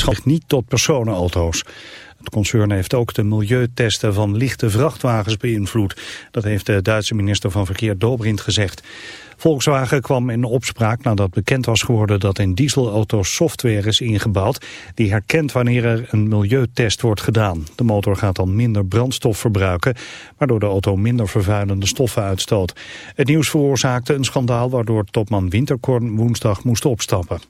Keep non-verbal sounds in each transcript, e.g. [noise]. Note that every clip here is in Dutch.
Schat niet tot personenauto's. Het concern heeft ook de milieutesten van lichte vrachtwagens beïnvloed. Dat heeft de Duitse minister van Verkeer Dobrindt gezegd. Volkswagen kwam in opspraak nadat bekend was geworden dat in dieselauto's software is ingebouwd die herkent wanneer er een milieutest wordt gedaan. De motor gaat dan minder brandstof verbruiken, waardoor de auto minder vervuilende stoffen uitstoot. Het nieuws veroorzaakte een schandaal waardoor topman Winterkorn woensdag moest opstappen.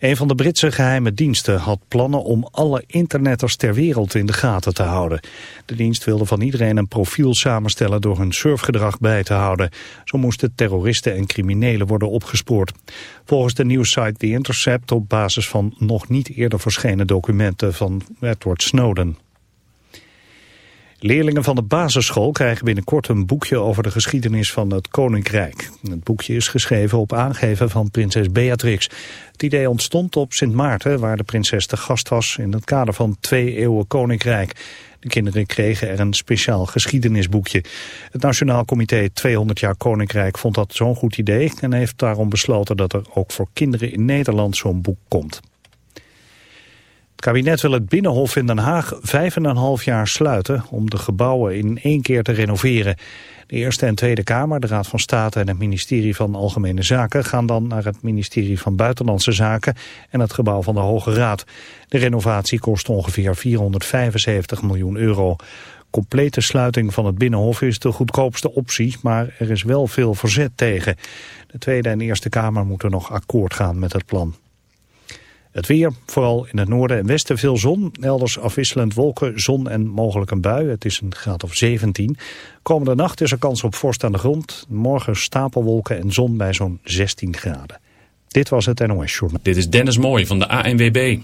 Een van de Britse geheime diensten had plannen om alle internetters ter wereld in de gaten te houden. De dienst wilde van iedereen een profiel samenstellen door hun surfgedrag bij te houden. Zo moesten terroristen en criminelen worden opgespoord. Volgens de nieuwssite The Intercept op basis van nog niet eerder verschenen documenten van Edward Snowden. Leerlingen van de basisschool krijgen binnenkort een boekje over de geschiedenis van het Koninkrijk. Het boekje is geschreven op aangeven van prinses Beatrix. Het idee ontstond op Sint Maarten, waar de prinses te gast was in het kader van twee eeuwen Koninkrijk. De kinderen kregen er een speciaal geschiedenisboekje. Het Nationaal Comité 200 jaar Koninkrijk vond dat zo'n goed idee en heeft daarom besloten dat er ook voor kinderen in Nederland zo'n boek komt. Het kabinet wil het Binnenhof in Den Haag vijf en een half jaar sluiten om de gebouwen in één keer te renoveren. De Eerste en Tweede Kamer, de Raad van State en het ministerie van Algemene Zaken gaan dan naar het ministerie van Buitenlandse Zaken en het gebouw van de Hoge Raad. De renovatie kost ongeveer 475 miljoen euro. Complete sluiting van het Binnenhof is de goedkoopste optie, maar er is wel veel verzet tegen. De Tweede en Eerste Kamer moeten nog akkoord gaan met het plan. Het weer, vooral in het noorden en westen veel zon. Elders afwisselend wolken, zon en mogelijk een bui. Het is een graad of 17. Komende nacht is er kans op vorst aan de grond. Morgen stapelwolken en zon bij zo'n 16 graden. Dit was het NOS Journal. Dit is Dennis Mooij van de ANWB.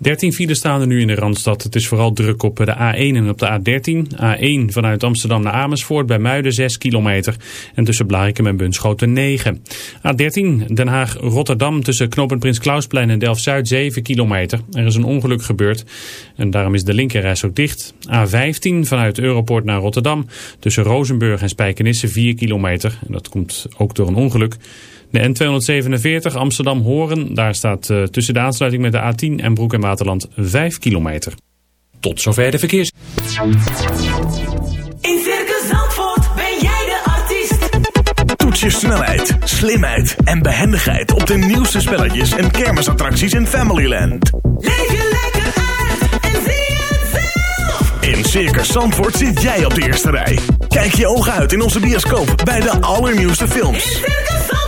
13 files staan er nu in de Randstad. Het is vooral druk op de A1 en op de A13. A1 vanuit Amsterdam naar Amersfoort bij Muiden 6 kilometer. En tussen Blarikum en Bunschoten 9. A13 Den Haag-Rotterdam tussen knooppunt Prins Klausplein en Delft-Zuid 7 kilometer. Er is een ongeluk gebeurd en daarom is de linkerreis ook dicht. A15 vanuit Europoort naar Rotterdam tussen Rozenburg en Spijkenisse 4 kilometer. En dat komt ook door een ongeluk. De N247 Amsterdam-Horen, daar staat uh, tussen de aansluiting met de A10 en Broek en Waterland 5 kilometer. Tot zover de verkeers. In Circus Zandvoort ben jij de artiest. Toets je snelheid, slimheid en behendigheid op de nieuwste spelletjes en kermisattracties in Familyland. Leef je lekker uit en zie het zelf. In Circus Zandvoort zit jij op de eerste rij. Kijk je ogen uit in onze bioscoop bij de allernieuwste films. In Circus Zandvoort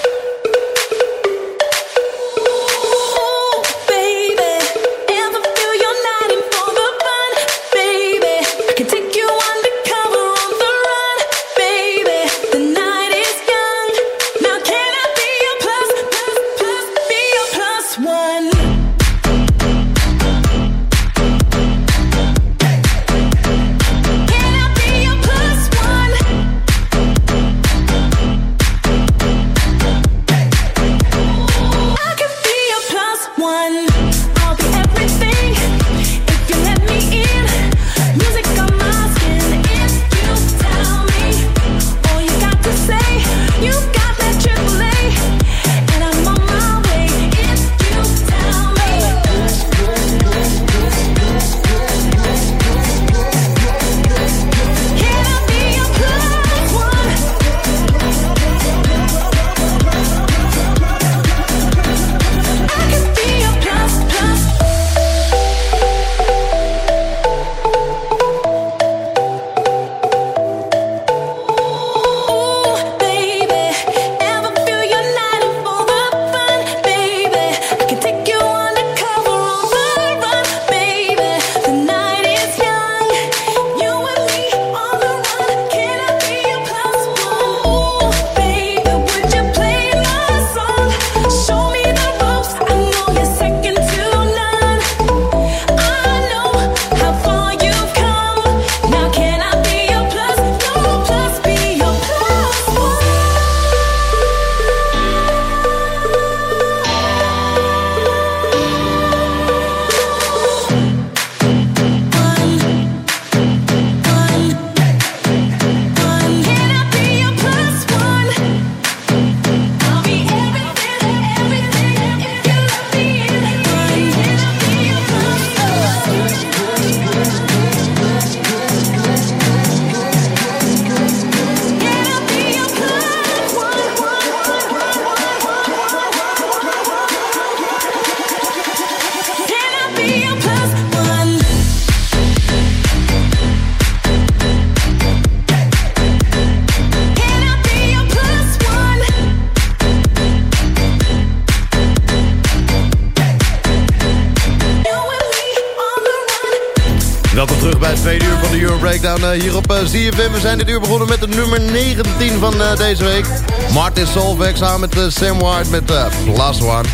ZFM. We zijn dit uur begonnen met de nummer 19 van uh, deze week. Martin Solveig samen met uh, Sam White met Plus One.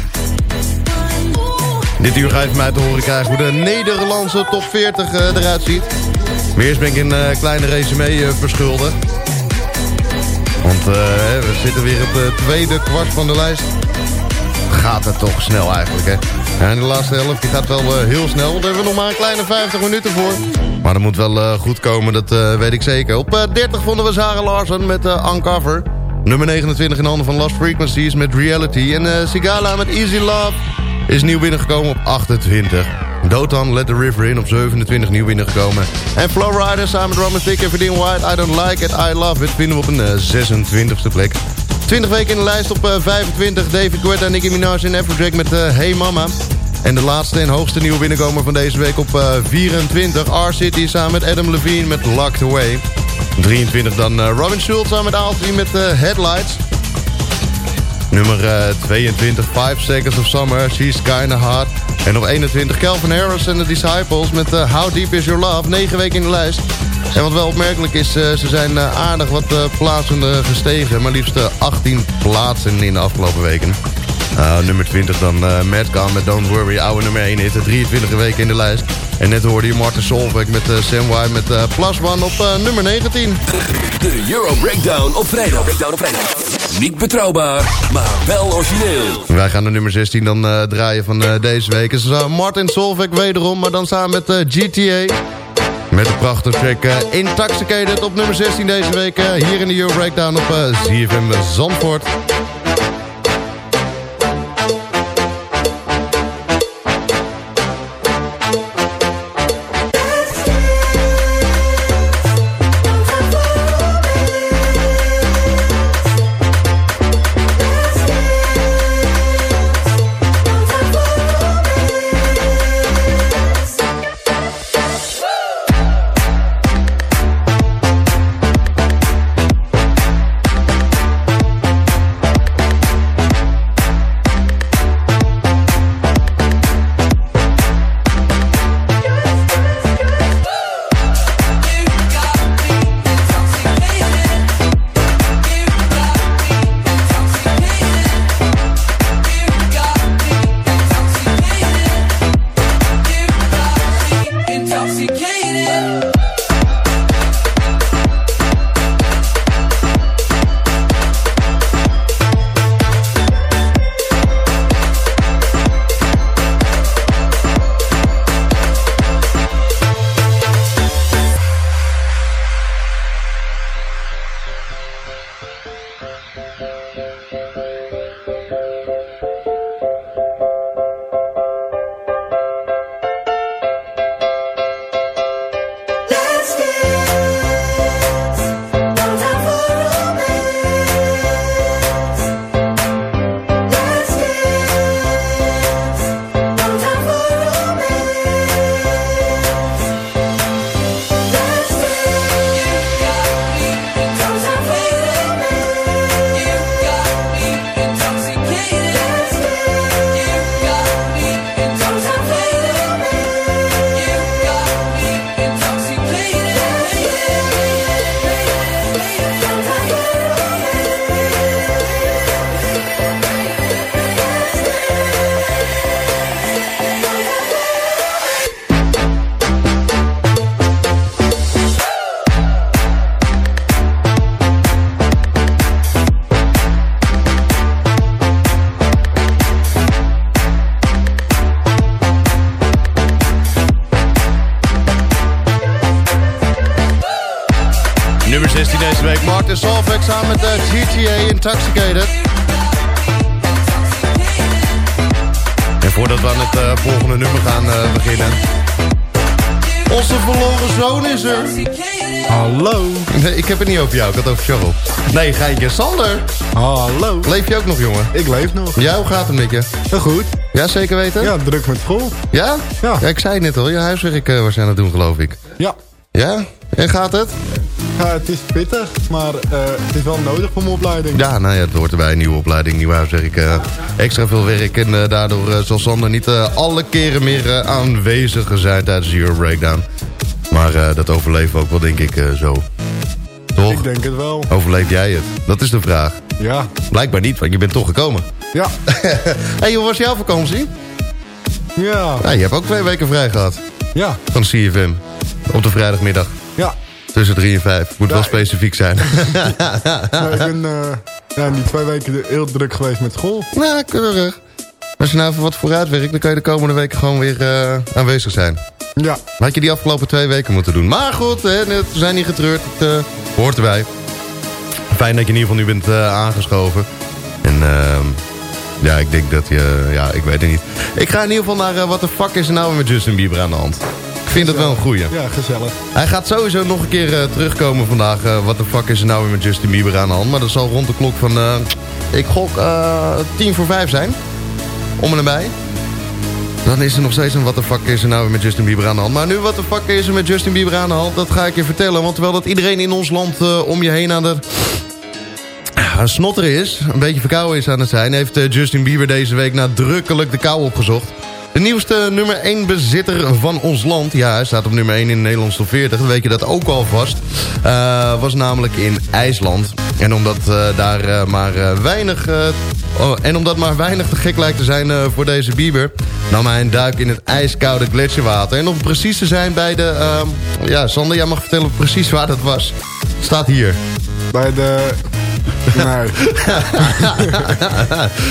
Dit uur ga je van mij te horen krijgen hoe de Nederlandse top 40 eruit ziet. Maar eerst ben ik een kleine resume verschuldigd. Want we zitten weer op de tweede kwart van de lijst. Gaat het toch snel eigenlijk, hè? En de laatste helft die gaat wel uh, heel snel. Daar hebben we nog maar een kleine 50 minuten voor. Maar dat moet wel uh, goed komen, dat uh, weet ik zeker. Op 30 vonden we Sarah Larsen met Uncover. Nummer 29 in handen van Lost Frequencies met Reality. En Sigala met Easy Love is nieuw binnengekomen op 28. Dotan Let the River in op 27 nieuw binnengekomen. En Flowrider samen met Roman Thick en Verdien White. I Don't Like It, I Love It vinden we op een 26e plek. 20 weken in de lijst op uh, 25. David Guetta, Nicki Minaj en Afrojack met uh, Hey Mama. En de laatste en hoogste nieuwe binnenkomer van deze week op uh, 24. R-City samen met Adam Levine met Locked Away. 23 dan Robin Schultz samen met Alfie met Headlights. Nummer 22, 5 Seconds of Summer, She's Kinda Hot. En op 21 Calvin Harris en The Disciples met How Deep Is Your Love. 9 weken in de lijst. En wat wel opmerkelijk is, uh, ze zijn uh, aardig wat uh, plaatsen gestegen. Maar liefst 18 plaatsen in de afgelopen weken. nummer 20 dan Madcon met Don't Worry, oude nummer 1 hit. 23 weken in de lijst. En net hoorde je Martin Solveig met Sam White met Plus One op nummer 19. De Euro Breakdown op vrijdag. Breakdown op vrijdag. Niet betrouwbaar, maar wel origineel. Wij gaan de nummer 16 dan draaien van deze week. Het is Martin Solveig wederom, maar dan samen met GTA... Met de prachtige track uh, Intoxicated op nummer 16 deze week. Uh, hier in de Euro Breakdown op uh, ZFM Zandvoort. Heb het niet over jou, ik had het over Charles. Nee, geintje. Sander. Hallo. Leef je ook nog, jongen? Ik leef nog. Ja, hoe gaat het met je? Heel goed. Ja, zeker weten? Ja, druk met school. Ja? Ja. ja ik zei net al, je huiswerk uh, was je aan het doen, geloof ik. Ja. Ja? En gaat het? Ja, het is pittig, maar uh, het is wel nodig voor mijn opleiding. Ja, nou ja, het hoort erbij. Nieuwe opleiding, nieuw huiswerk. Uh, extra veel werk en uh, daardoor zal Sander niet alle keren meer aanwezig zijn tijdens de Euro Breakdown. Maar eh, dat overleven we ook wel, denk ik, eh, zo. Toch? Ik denk het wel. Overleef jij het? Dat is de vraag. Ja. Blijkbaar niet, want je bent toch gekomen. Ja. [laughs] hey, hoe was jouw vakantie? Ja. Ja, je hebt ook twee weken vrij gehad. Ja. Van CFM. Op de vrijdagmiddag. Ja. Tussen drie en vijf. Moet wel Ja, specifiek zijn. Nou, ik ben eh, ja, in die twee weken heel druk geweest met school. [laughs] nou, keurig. Als je nou even wat vooruit werkt, dan kan je de komende weken gewoon weer eh, aanwezig zijn. Ja. Had je die afgelopen twee weken moeten doen. Maar goed, hè, we zijn niet getreurd. Het eh, hoort erbij. Fijn dat je in ieder geval nu bent eh, aangeschoven. En ehm, ja, ik denk dat je... Ja, ik weet het niet. Ik ga in ieder geval naar... wat de fuck is er nou met Justin Bieber aan de hand? Ik vind dat wel een goeie. Ja, gezellig. Hij gaat sowieso nog een keer terugkomen vandaag. eh, wat de fuck is er nou weer met Justin Bieber aan de hand? Maar dat zal rond de klok van... eh, ik gok tien voor vijf zijn. Om en nabij. Dan is er nog steeds een wat de fuck is er nou weer met Justin Bieber aan de hand. Maar nu wat de fuck is er met Justin Bieber aan de hand, dat ga ik je vertellen. Want terwijl dat iedereen in ons land eh, om je heen aan de ah, snotter is, een beetje verkouden is aan het zijn... heeft eh, Justin Bieber deze week nadrukkelijk de kou opgezocht. De nieuwste nummer 1 bezitter van ons land, ja, hij staat op nummer 1 in de Nederlandse top 40, dan weet je dat ook al vast, eh, was namelijk in IJsland. En omdat eh, daar eh, maar weinig... oh, en omdat maar weinig te gek lijkt te zijn voor deze Bieber... nam hij een duik in het ijskoude gletsjerwater. En om precies te zijn bij de... ehm, ja, Sander, jij mag vertellen precies waar dat was. Staat hier. Bij de... [laughs] Nee. [laughs]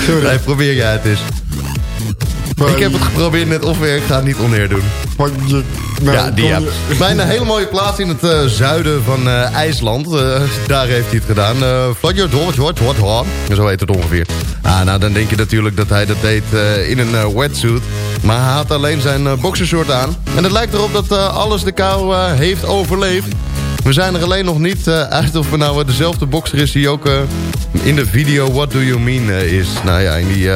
Sorry. Nee, probeer jij het eens. Ik heb het geprobeerd net of ik ga het niet oneer doen. Nou, ja, die ja. Bij een hele mooie plaats in het eh, zuiden van eh, IJsland. Eh, daar heeft hij het gedaan. Uh, Zo heet het ongeveer. Ah, nou, dan denk je natuurlijk dat hij dat deed in een wetsuit. Maar hij had alleen zijn boxershort aan. En het lijkt erop dat alles de kou heeft overleefd. We zijn er alleen nog niet uit of we nou dezelfde boxer is die ook in de video What Do You Mean is. Nou ja, in die...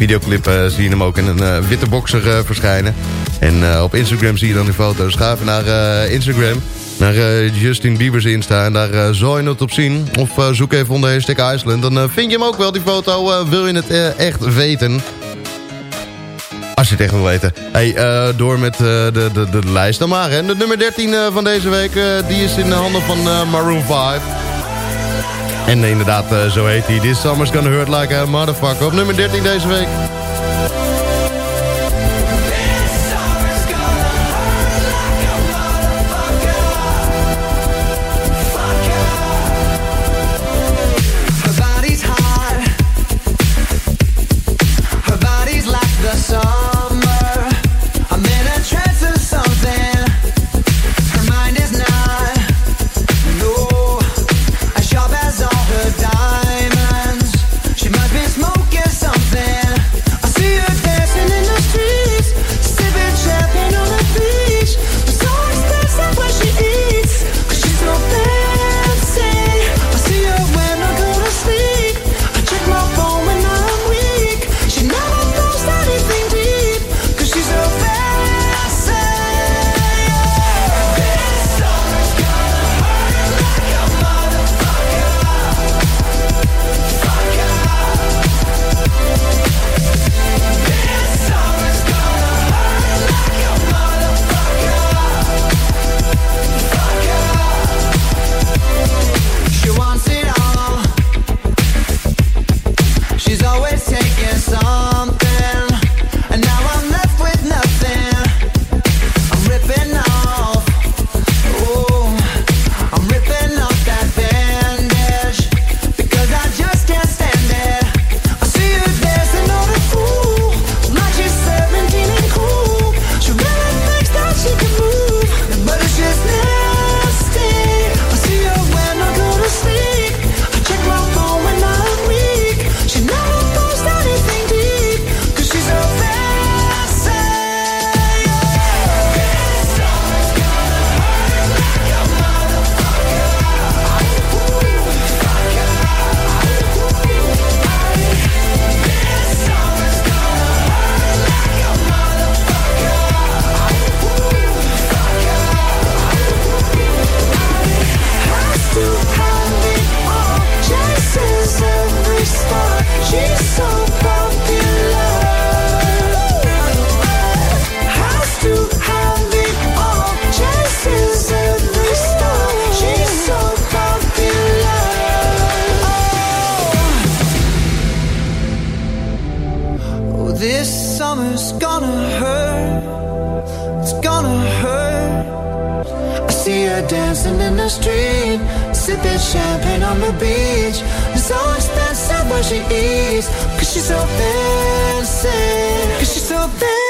videoclip eh, zie je hem ook in een eh, witte boxer eh, verschijnen. En op Instagram zie je dan die foto's. Ga even naar Instagram, naar Justin Bieber's Insta. En daar zal je het op zien. Of zoek even onder hashtag Iceland. Dan vind je hem ook wel, die foto. wil je het echt weten? Als je het echt wil weten. Hey, door met de, de, de lijst dan maar. Hè. De nummer 13 eh, van deze week, die is in de handen van Maroon 5. En inderdaad, eh, zo heet hij. This summer's gonna hurt like a motherfucker. Op nummer 13 deze week. champagne on the beach. It's so expensive when she eats. Cause she's so fancy. Cause she's so fancy.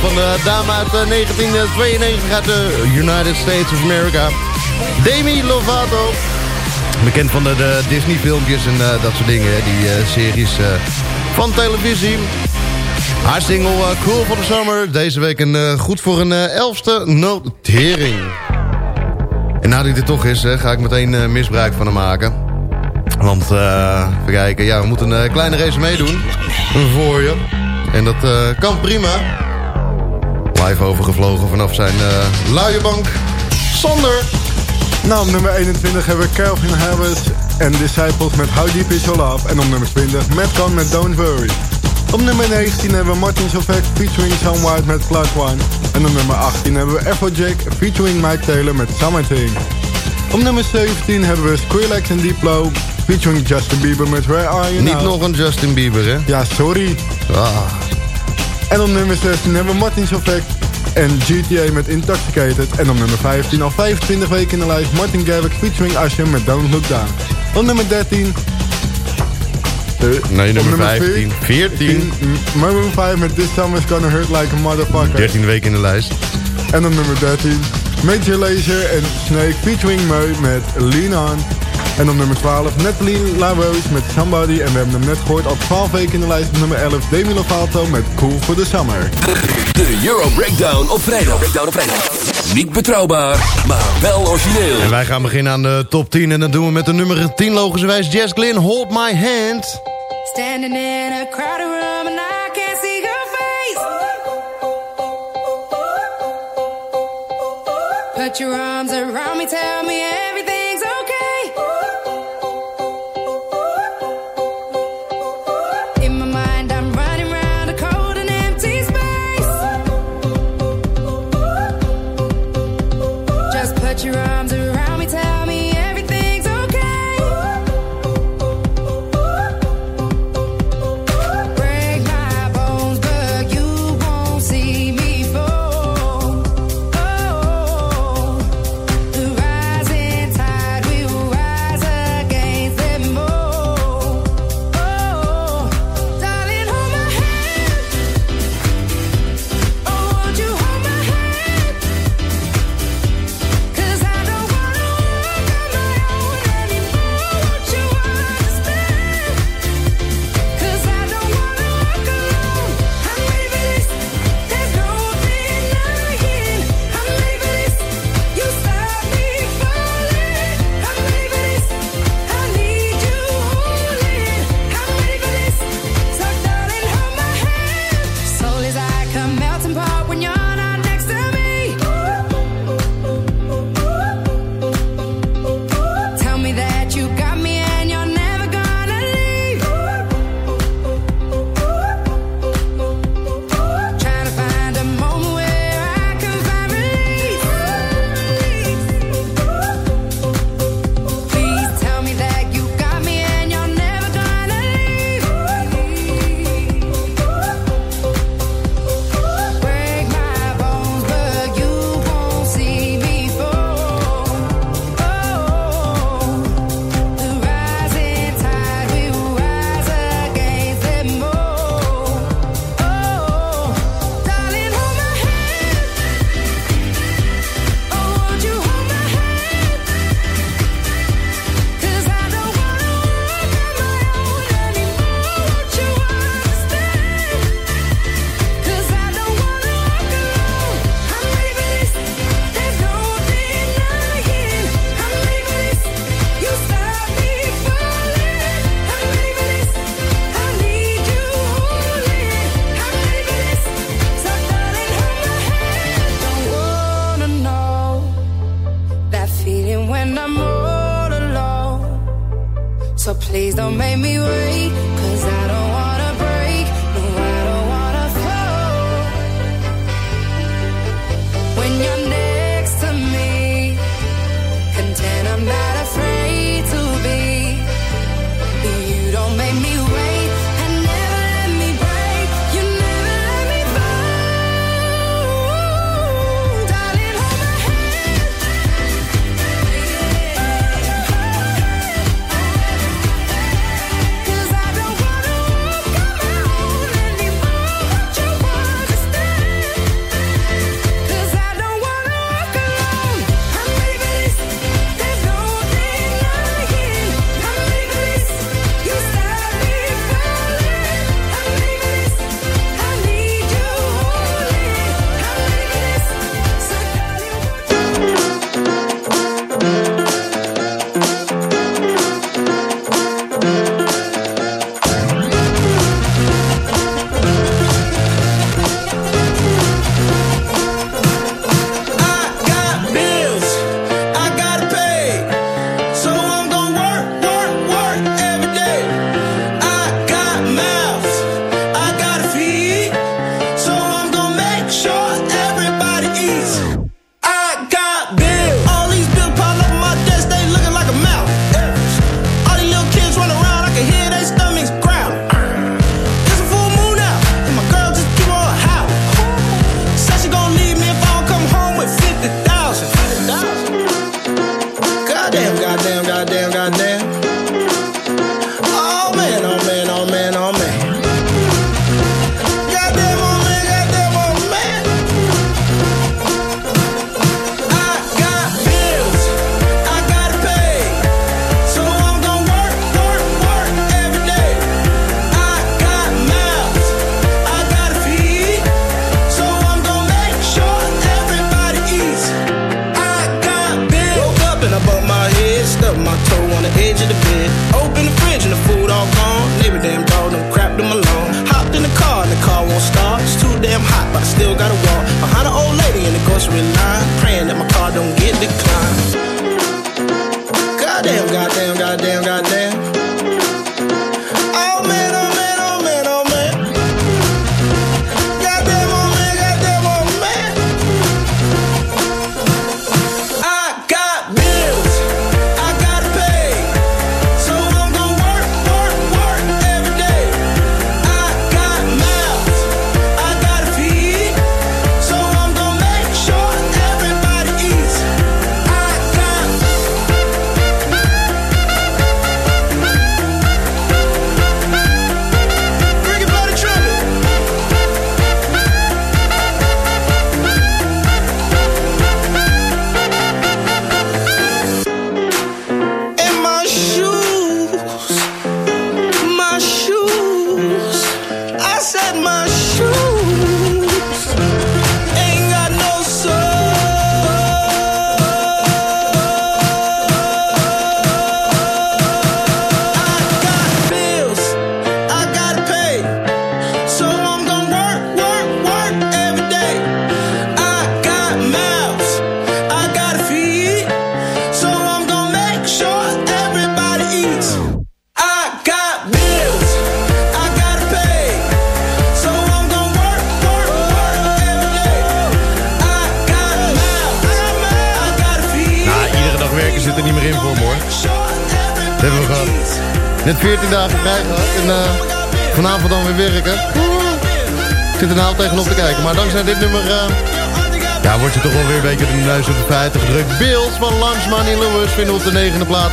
van de dame uit eh, 1992 uit de United States of America. Demi Lovato. Bekend van de, Disney-filmpjes en eh, dat soort dingen. Die eh, series van televisie. Haar single Cool for the Summer. Deze week een, goed voor een elfste notering. En nadat dit toch is, ga ik meteen misbruik van hem maken. Want, even kijken, ja, we moeten een kleine race meedoen voor je. En dat kan prima live overgevlogen vanaf zijn uh, luie bank. Sander. Nou, op nummer 21 hebben we Calvin Harris en Disciples met How Deep Is Your Love. En op nummer 20 Matt Kahn met Don't Worry. Op nummer 19 hebben we Martin Solveig featuring Sam White met Plus One. En op nummer 18 hebben we Afrojack featuring Mike Taylor met Summerthing. Op nummer 17 hebben we Skrillex en Diplo featuring Justin Bieber met Where Are You Niet nog een Justin Bieber, hè? Ja, sorry. Ah. En op nummer 16 hebben we Martin Solveig en GTA met Intoxicated. En op nummer 15 al 25 weken in de lijst Martin Garrix featuring Usher met Don't Look Down. Op nummer 13... eh, Nee, nummer 15. 14. m- Maroon 5 met This Summer's Gonna Hurt Like a Motherfucker. 13 weken in de lijst. En op nummer 13 Major Lazer en Snake featuring Meu met Lean On. En op nummer 12 Natalie LaRose met Somebody. En we hebben hem net gehoord al 12 weken in de lijst. Op nummer 11 Demi Lovato met Cool for the Summer. De Euro Breakdown op vrijdag. Breakdown op vrijdag. Niet betrouwbaar, maar wel origineel. En wij gaan beginnen aan de top 10. En dat doen we met de nummer 10 logischerwijs. Jess Glynn, Hold My Hand. Standing in a crowded room and I can't see your face. Put your arms around me, tell me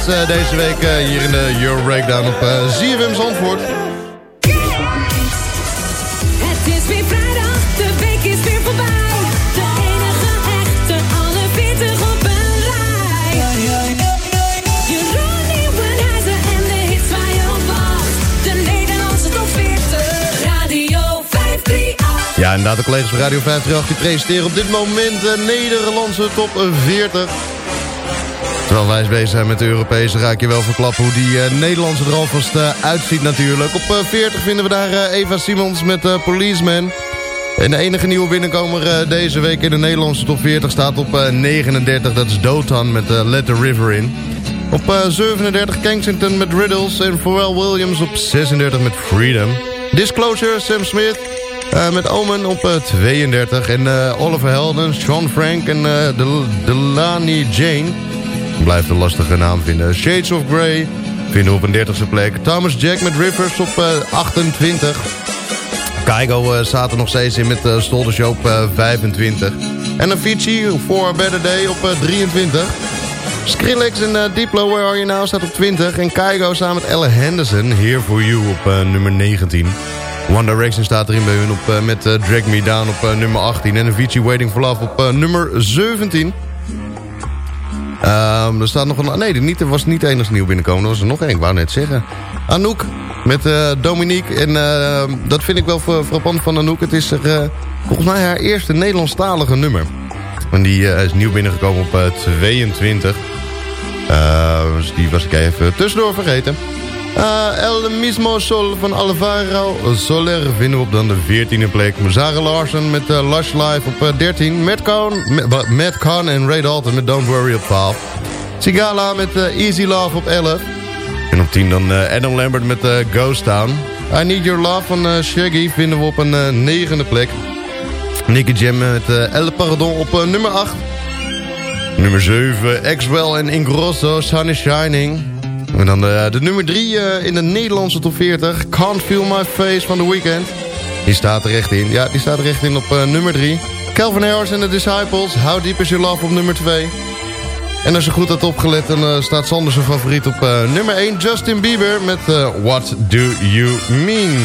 deze week eh, hier in de Euro Breakdown op uh, ZFM Zandvoort. Het is weer vrijdag, de week is weer voorbij. De enige echte, alle 40 op een rij. Jeroen Nieuwenhuizen en de hits waar je op wacht. De Nederlandse top 40, Radio 538. Ja, inderdaad, de collega's van Radio 538 die presenteren op dit moment de Nederlandse top 40. Terwijl wij bezig zijn met de Europese, ga ik je wel verklappen hoe die eh, Nederlandse er alvast eh, uitziet natuurlijk. Op eh, 40 vinden we daar eh, Eva Simons met eh, Policeman. En de enige nieuwe binnenkomer eh, deze week in de Nederlandse top 40 staat op eh, 39. Dat is Dotan met eh, Let the River In. Op eh, 37 Kensington met Riddles en Pharrell Williams op 36 met Freedom. Disclosure, Sam Smith eh, met Omen op eh, 32. En eh, Oliver Helden, Sean Frank en eh, Del Delani Jane. Blijft een lastige naam vinden. Shades of Grey vinden we op een 30ste plek. Thomas Jack met Rivers op eh, 28. Kaigo eh, staat er nog steeds in met uh, Stolder Show op eh, 25. En Avicii voor Better Day op eh, 23. Skrillex en eh, Diplo Where Are You Now staat op 20. En Kaigo samen met Ella Henderson Here For You op eh, nummer 19. One Direction staat erin bij hun op, eh, met eh, Drag Me Down op eh, nummer 18. En Avicii Waiting For Love op eh, nummer 17. Ehm, er staat nog een... Nee, niet, er was niet enigszins nieuw binnenkomen. Er was er nog één, ik wou net zeggen. Anouk met eh, Dominique. En eh, dat vind ik wel fra- frappant van Anouk. Het is er, eh, volgens mij haar eerste Nederlandstalige nummer. En die eh, is nieuw binnengekomen op eh, 22. Eh, dus die was ik even tussendoor vergeten. Eh, El Mismo Sol van Alvaro Soler vinden we op dan de 14e plek. Zara Larsen met eh, Lush Life op eh, 13. Matt Cohn, Ma- Matt en Ray Dalton met Don't Worry op 12. Sigala met eh, Easy Love op 11. En op 10 dan eh, Adam Lambert met eh, Ghost Town. I Need Your Love van eh, Shaggy vinden we op een eh, negende plek. Nicky Jam met eh, El Pardon op eh, nummer 8. Nummer 7, Axwell en Ingrosso, Sun is Shining. En dan de, de nummer 3 in de Nederlandse top 40. Can't Feel My Face van The Weeknd. Die staat er echt in. Ja, die staat er echt in op eh, nummer 3. Calvin Harris en The Disciples. How Deep Is Your Love op nummer 2. En als je goed had opgelet, dan eh, staat Sander zijn favoriet op eh, nummer 1. Justin Bieber met eh, What Do You Mean?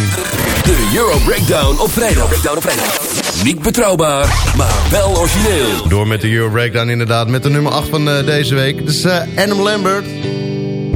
De Euro Breakdown op vrijdag. Breakdown op vrijdag. Niet betrouwbaar, maar wel origineel. Door met de Euro Breakdown inderdaad. Met de nummer 8 van eh, deze week. Dus eh Adam Lambert.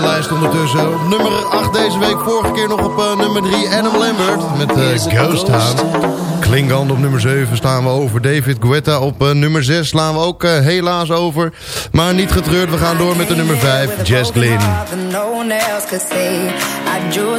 Lijst ondertussen. Op nummer 8 deze week, vorige keer nog op eh, nummer 3 Adam Lambert met eh, Ghost Town. Klingon op nummer 7 staan we over. David Guetta op eh, nummer 6 slaan we ook helaas over. Maar niet getreurd, we gaan door met de nummer 5, Jess Glynn. Else could see. I drew a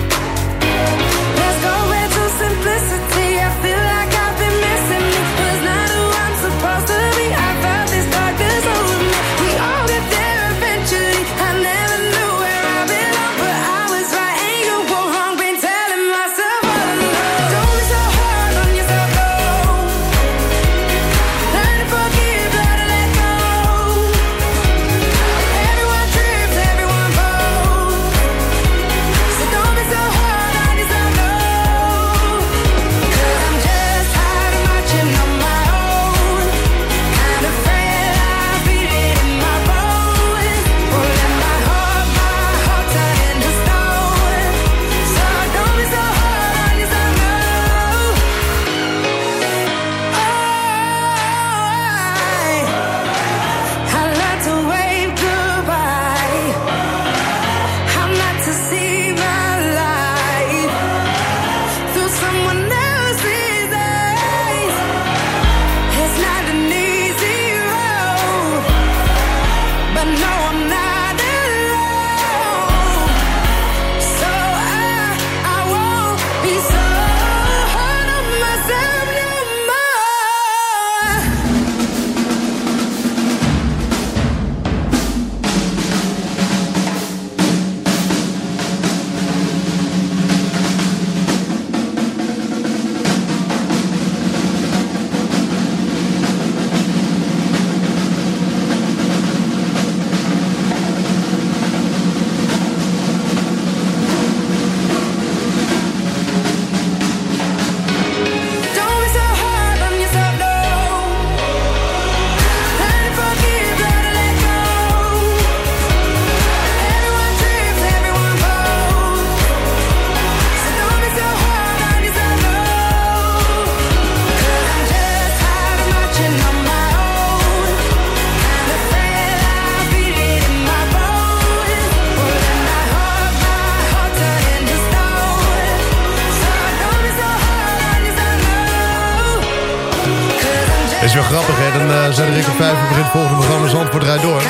Is wel grappig, hè? Dan uh, zijn Rick op 5 uur begint het volgende programma Zandvoort rijdt door.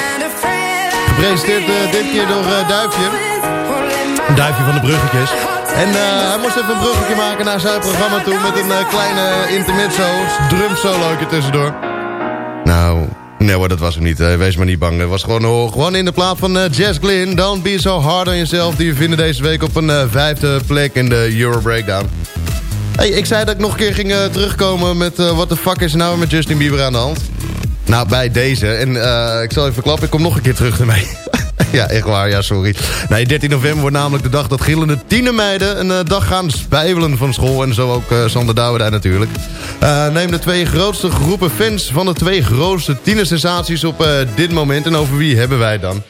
Gepresenteerd eh, dit keer door eh, Duifje. Duifje van de bruggetjes. En eh, hij moest even een bruggetje maken naar zijn programma toe... met een kleine intermezzo, drum solootje tussendoor. Nou, nee hoor, dat was hem niet. wees maar niet bang. Het was gewoon, gewoon in de plaat van Jess Glynn. Don't be so hard on yourself. Die we vinden deze week op een vijfde plek in de Euro Breakdown. Hey, ik zei dat ik nog een keer ging eh, terugkomen met... eh what the fuck is nou met Justin Bieber aan de hand? Nou, bij deze. En eh, ik zal even klappen, ik kom nog een keer terug ermee. [laughs] ja, echt waar, ja, sorry. Nee, 13 november wordt namelijk de dag dat gillende tienermeiden... een dag gaan spijbelen van school. En zo ook eh, Sander Douwendij natuurlijk. Eh, neem de twee grootste groepen fans van de twee grootste tienersensaties op dit moment. En over wie hebben wij dan?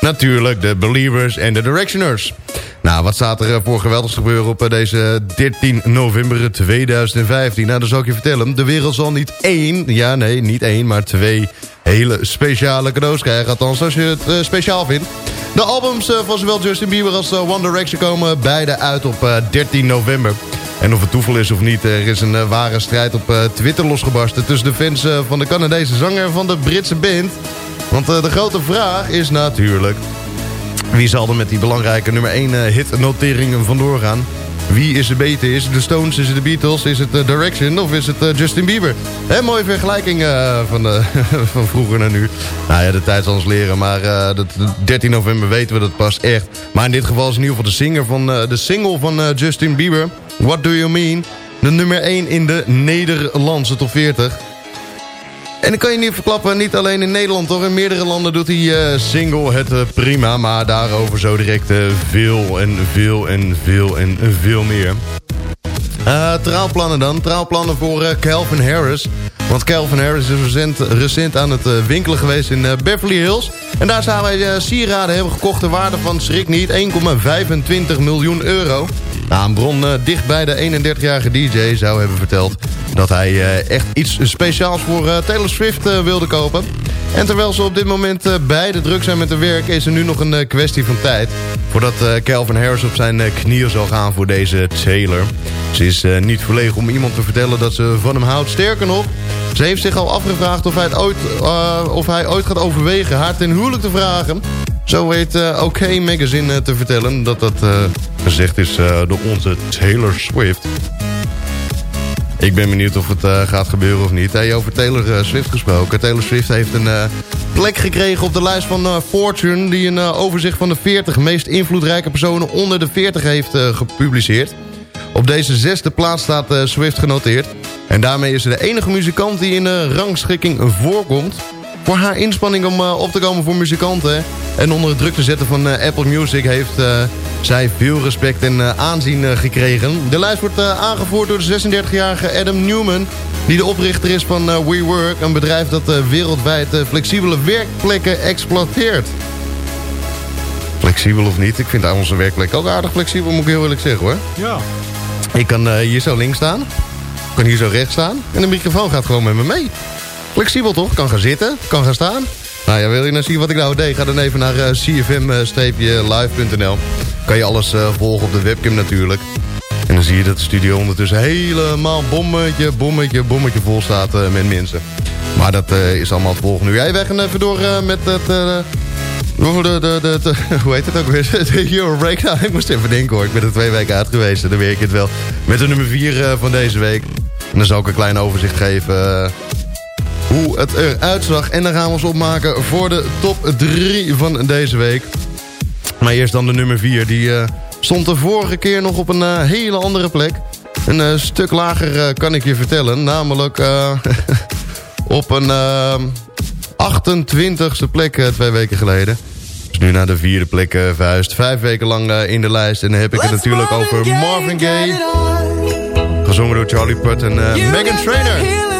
Natuurlijk de Believers en de Directioners. Nou, wat staat er eh, voor geweldigs gebeuren op eh, deze 13 november 2015? Nou, dat zal ik je vertellen. De wereld zal niet één, ja nee, niet één, maar twee hele speciale cadeaus krijgen. Althans, als je het eh, speciaal vindt. De albums van zowel Justin Bieber als One Direction komen beide uit op eh, 13 november. En of het toeval is of niet, er is een ware strijd op Twitter losgebarsten... tussen de fans van de Canadese zanger van de Britse band. Want eh, de grote vraag is natuurlijk... wie zal er met die belangrijke nummer 1 hitnoteringen vandoor gaan? Wie is er beter? Is het de Stones, is het de Beatles, is het eh, Direction of is het eh, Justin Bieber? Hè, mooie vergelijking eh, van, [laughs] van vroeger naar nu. Nou ja, de tijd zal ons leren, maar eh, dat, 13 november weten we dat pas echt. Maar in dit geval is in ieder geval de, singer van, eh, de single van eh, Justin Bieber. What Do You Mean? De nummer 1 in de Nederlandse top 40. En ik kan je niet verklappen, niet alleen in Nederland hoor. In meerdere landen doet die eh, single het eh, prima. Maar daarover zo direct eh, veel en veel en veel en veel meer. Trouwplannen dan. Trouwplannen voor Calvin Harris. Want Calvin Harris is recent, recent aan het winkelen geweest in Beverly Hills. En daar zagen wij sieraden hebben gekocht. De waarde van, schrik niet, 1,25 miljoen euro. Nou, een bron eh, dicht bij de 31-jarige DJ zou hebben verteld... dat hij eh, echt iets speciaals voor eh, Taylor Swift wilde kopen. En terwijl ze op dit moment beide druk zijn met hun werk... is er nu nog een kwestie van tijd... voordat Calvin Harris op zijn knieën zal gaan voor deze Taylor. Ze is niet verlegen om iemand te vertellen dat ze van hem houdt. Sterker nog, ze heeft zich al afgevraagd of hij, ooit, of hij ooit gaat overwegen... haar ten huwelijk te vragen... Zo weet eh OK Magazine eh, te vertellen dat dat eh, gezegd is door onze Taylor Swift. Ik ben benieuwd of het gaat gebeuren of niet. Hey, over Taylor Swift gesproken. Taylor Swift heeft een plek gekregen op de lijst van Fortune... die een overzicht van de 40 meest invloedrijke personen onder de 40 heeft gepubliceerd. Op deze zesde plaats staat Swift genoteerd. En daarmee is ze de enige muzikant die in de rangschikking voorkomt voor haar inspanning om eh, op te komen voor muzikanten... en onder druk te zetten van eh, Apple Music... heeft eh, zij veel respect en aanzien gekregen. De lijst wordt aangevoerd door de 36-jarige Adam Newman... die de oprichter is van WeWork... een bedrijf dat wereldwijd flexibele werkplekken exploiteert. Flexibel of niet, ik vind aan onze werkplek ook aardig flexibel... moet ik heel eerlijk zeggen hoor. Ja. Ik kan hier zo links staan. Ik kan hier zo rechts staan. En de microfoon gaat gewoon met me mee. Flexibel toch? Kan gaan zitten, kan gaan staan. Nou ja, wil je nou zien wat ik nou deed? Ga dan even naar eh, cfm-live.nl. Kan je alles eh, volgen op de webcam natuurlijk. En dan zie je dat de studio ondertussen helemaal bommetje, bommetje, bommetje vol staat eh, met mensen. Maar dat eh, is allemaal het volgende. Jij weg en even door eh, met het... eh, de, [laughs] hoe heet het ook weer? [laughs] De Euro Breakdown. Ik moest even denken hoor. Ik ben er twee weken uit geweest. Dan weet ik het wel. Met de nummer 4 van deze week. En dan zal ik een klein overzicht geven... hoe het eruit zag. En dan gaan we ons opmaken voor de top 3 van deze week. Maar eerst dan de nummer 4. Die eh, stond de vorige keer nog op een eh, hele andere plek. Een eh, stuk lager kan ik je vertellen. Namelijk [laughs] op een eh, 28ste plek twee weken geleden. Dus nu naar de vierde plek verhuisd. Vijf weken lang in de lijst. En dan heb ik het natuurlijk over Marvin Gaye. Gezongen door Charlie Puth en Megan Trainor.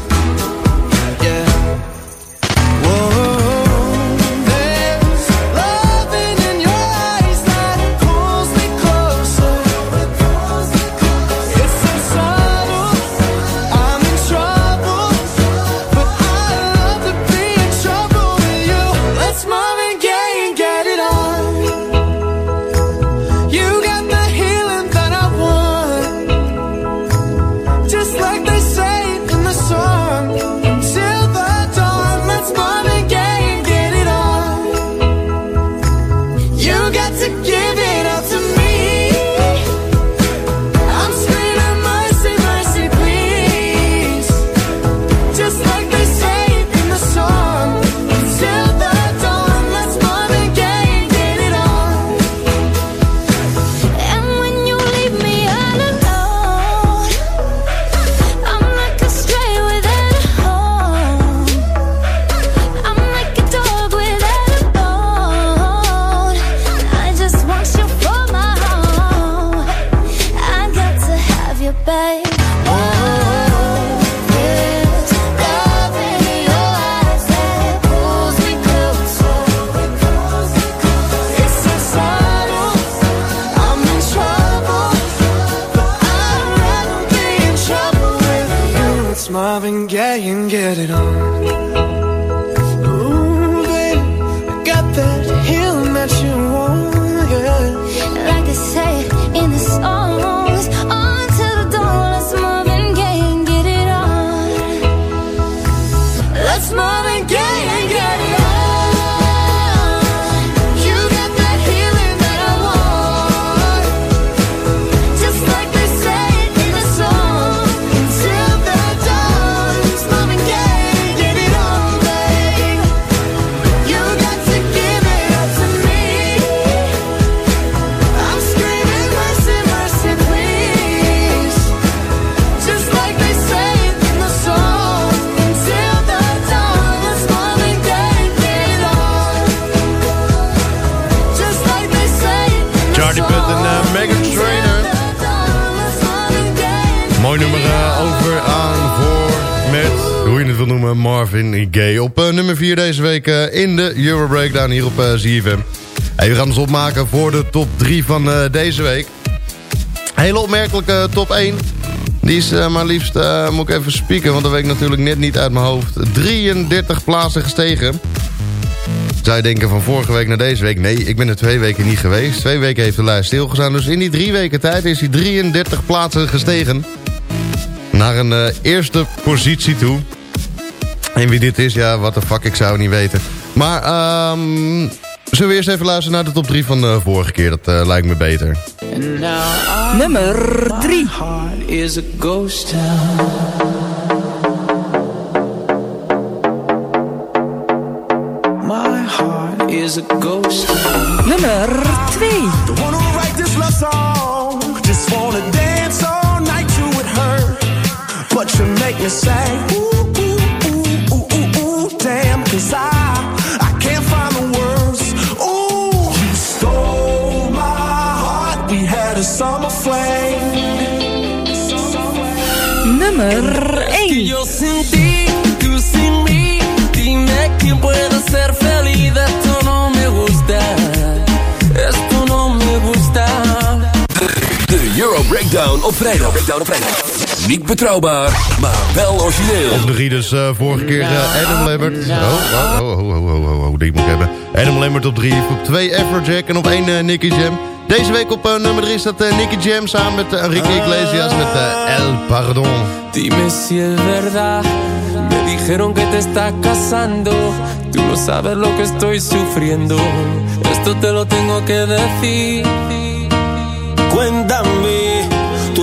Marvin Gaye. Op uh, nummer 4 deze week uh, in de Euro Breakdown hier op uh, ZFM. Hey, we gaan ons opmaken voor de top 3 van deze week. Hele opmerkelijke top 1. Die is maar liefst, moet ik even spieken, want dat weet ik natuurlijk net niet uit mijn hoofd. 33 plaatsen gestegen. Zou je denken van vorige week naar deze week? Nee, ik ben er twee weken niet geweest. Twee weken heeft de lijst stilgestaan. Dus in die drie weken tijd is hij 33 plaatsen gestegen. Naar een eerste positie toe. En wie dit is, ja, wat de fuck, ik zou het niet weten. Maar, um, zullen we eerst even luisteren naar de top 3 van de vorige keer? Dat uh, lijkt me beter. Nummer 3. My heart is a ghost town. My heart is a ghost town. Nummer 2. The one who write this love song just wanna dance all night to it hurt, but you make me say ooh 'cause I I can't find the words. Ooh, you stole my heart. We had a summer flame. Nummer 1. Yo sin ti, tú sin mí, dime quién puede ser feliz. Esto no me gusta, esto no me gusta. De Euro Breakdown op vrijdag. Breakdown op vrijdag. Niet betrouwbaar, maar wel origineel. Op de drie dus uh, vorige keer uh, Adam Lambert. Oh, oh, oh, oh, oh, oh, oh, die moet ik hebben. Adam Lambert op drie, op twee Afrojack en op één uh, Nicky Jam. Deze week op nummer drie staat Nicky Jam samen met Enrique Iglesias met El Pardon. Dime si es verdad, me dijeron que te estás casando. Tú no sabes lo que estoy sufriendo. Esto te lo tengo que decir. Cuéntame,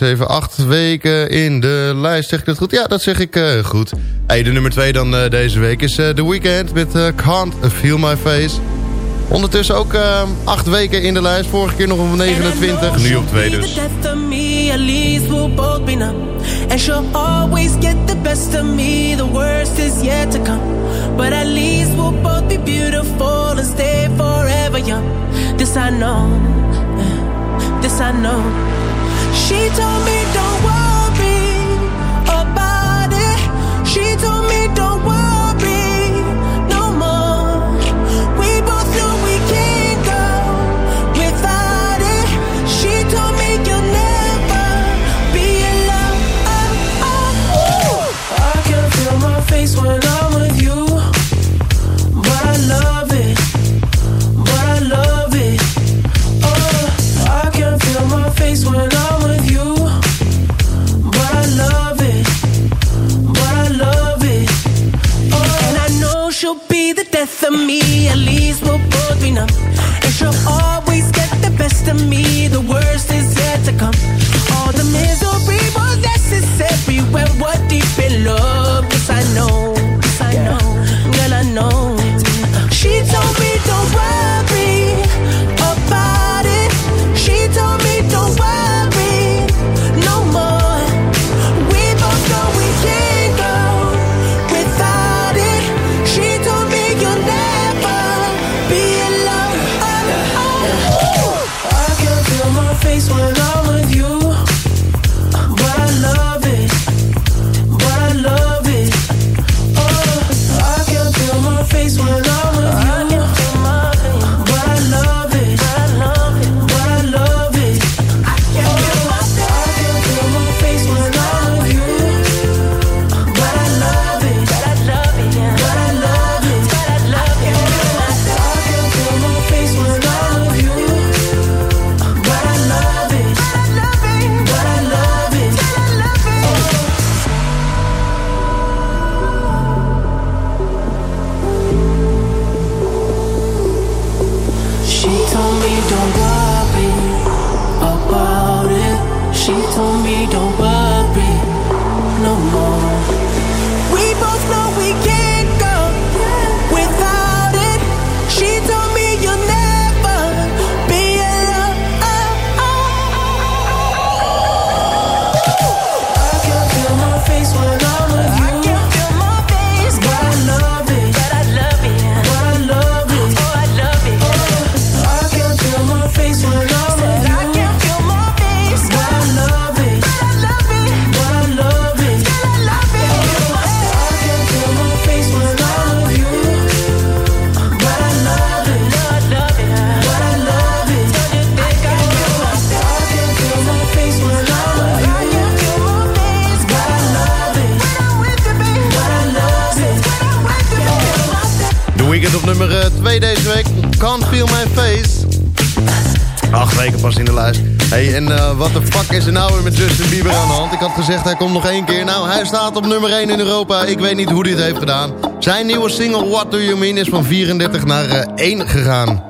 7, 8 weken in de lijst. Zeg ik dat goed? Ja, dat zeg ik uh, goed. Hey, de nummer 2 dan uh, deze week is eh, The Weeknd met Can't Feel My Face. Ondertussen ook 8 weken in de lijst. Vorige keer nog op 29. Nu op 2 dus. And she'll always get the best of me. The worst is yet to come. But at least we'll both be beautiful and stay forever young. This I know. This I know. She And she'll always get the best of me, the worst is yet to come. All the misery was necessary. Well, what zegt hij komt nog één keer. Nou, hij staat op nummer 1 in Europa. Ik weet niet hoe dit heeft gedaan. Zijn nieuwe single What Do You Mean is van 34 naar eh, 1 gegaan.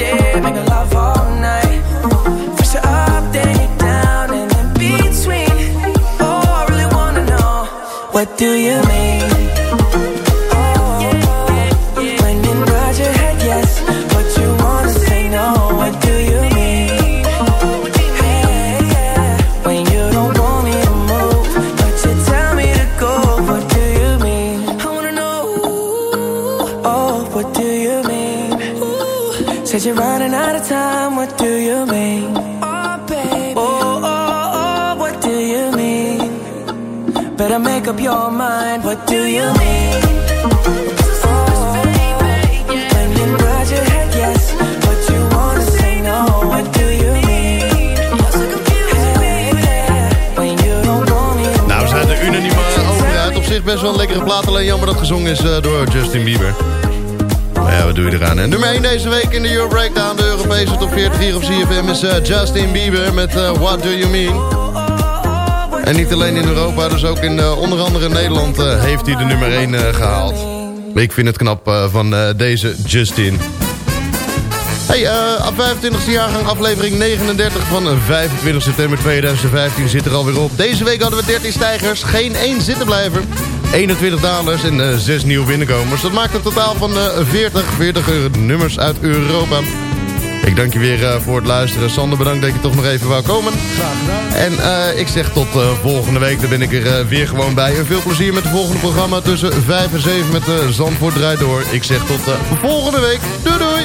Love all night. First, up, then down, and in between. Oh, I really wanna know, what do you mean? Said you're running out of time, what do you mean? Oh, baby, oh, oh, oh, what do you mean? Better make up your mind, what do you mean? When you nod your head yes, but you wanna say no, what do you mean? Hey, yeah, when you don't want me to Nou, we zijn er unaniem over uit. Op zich best wel een lekkere plaat. Alleen jammer dat gezongen is eh, door Justin Bieber. Maar ja, wat doe je eraan? En nummer 1 deze week in de Euro Breakdown. De Europese top 40 hier op CFM is eh, Justin Bieber met eh, What Do You Mean. En niet alleen in Europa, dus ook in eh, onder andere Nederland heeft hij de nummer 1 eh, gehaald. Ik vind het knap van deze Justin. Hey, af 25e jaargang aflevering 39 van eh, 25 september 2015 zit er alweer op. Deze week hadden we 13 stijgers, geen één zittenblijver. 21 dalers en eh 6 nieuwe binnenkomers. Dat maakt een totaal van eh 40, 40 nummers uit Europa. Ik dank je weer eh, voor het luisteren. Sander, bedankt dat je toch nog even wou komen. Graag gedaan. En eh, ik zeg tot volgende week. Dan ben ik er weer gewoon bij. En veel plezier met het volgende programma tussen 5 en 7 met de Zandvoort Draait Door. Ik zeg tot volgende week. Doei doei!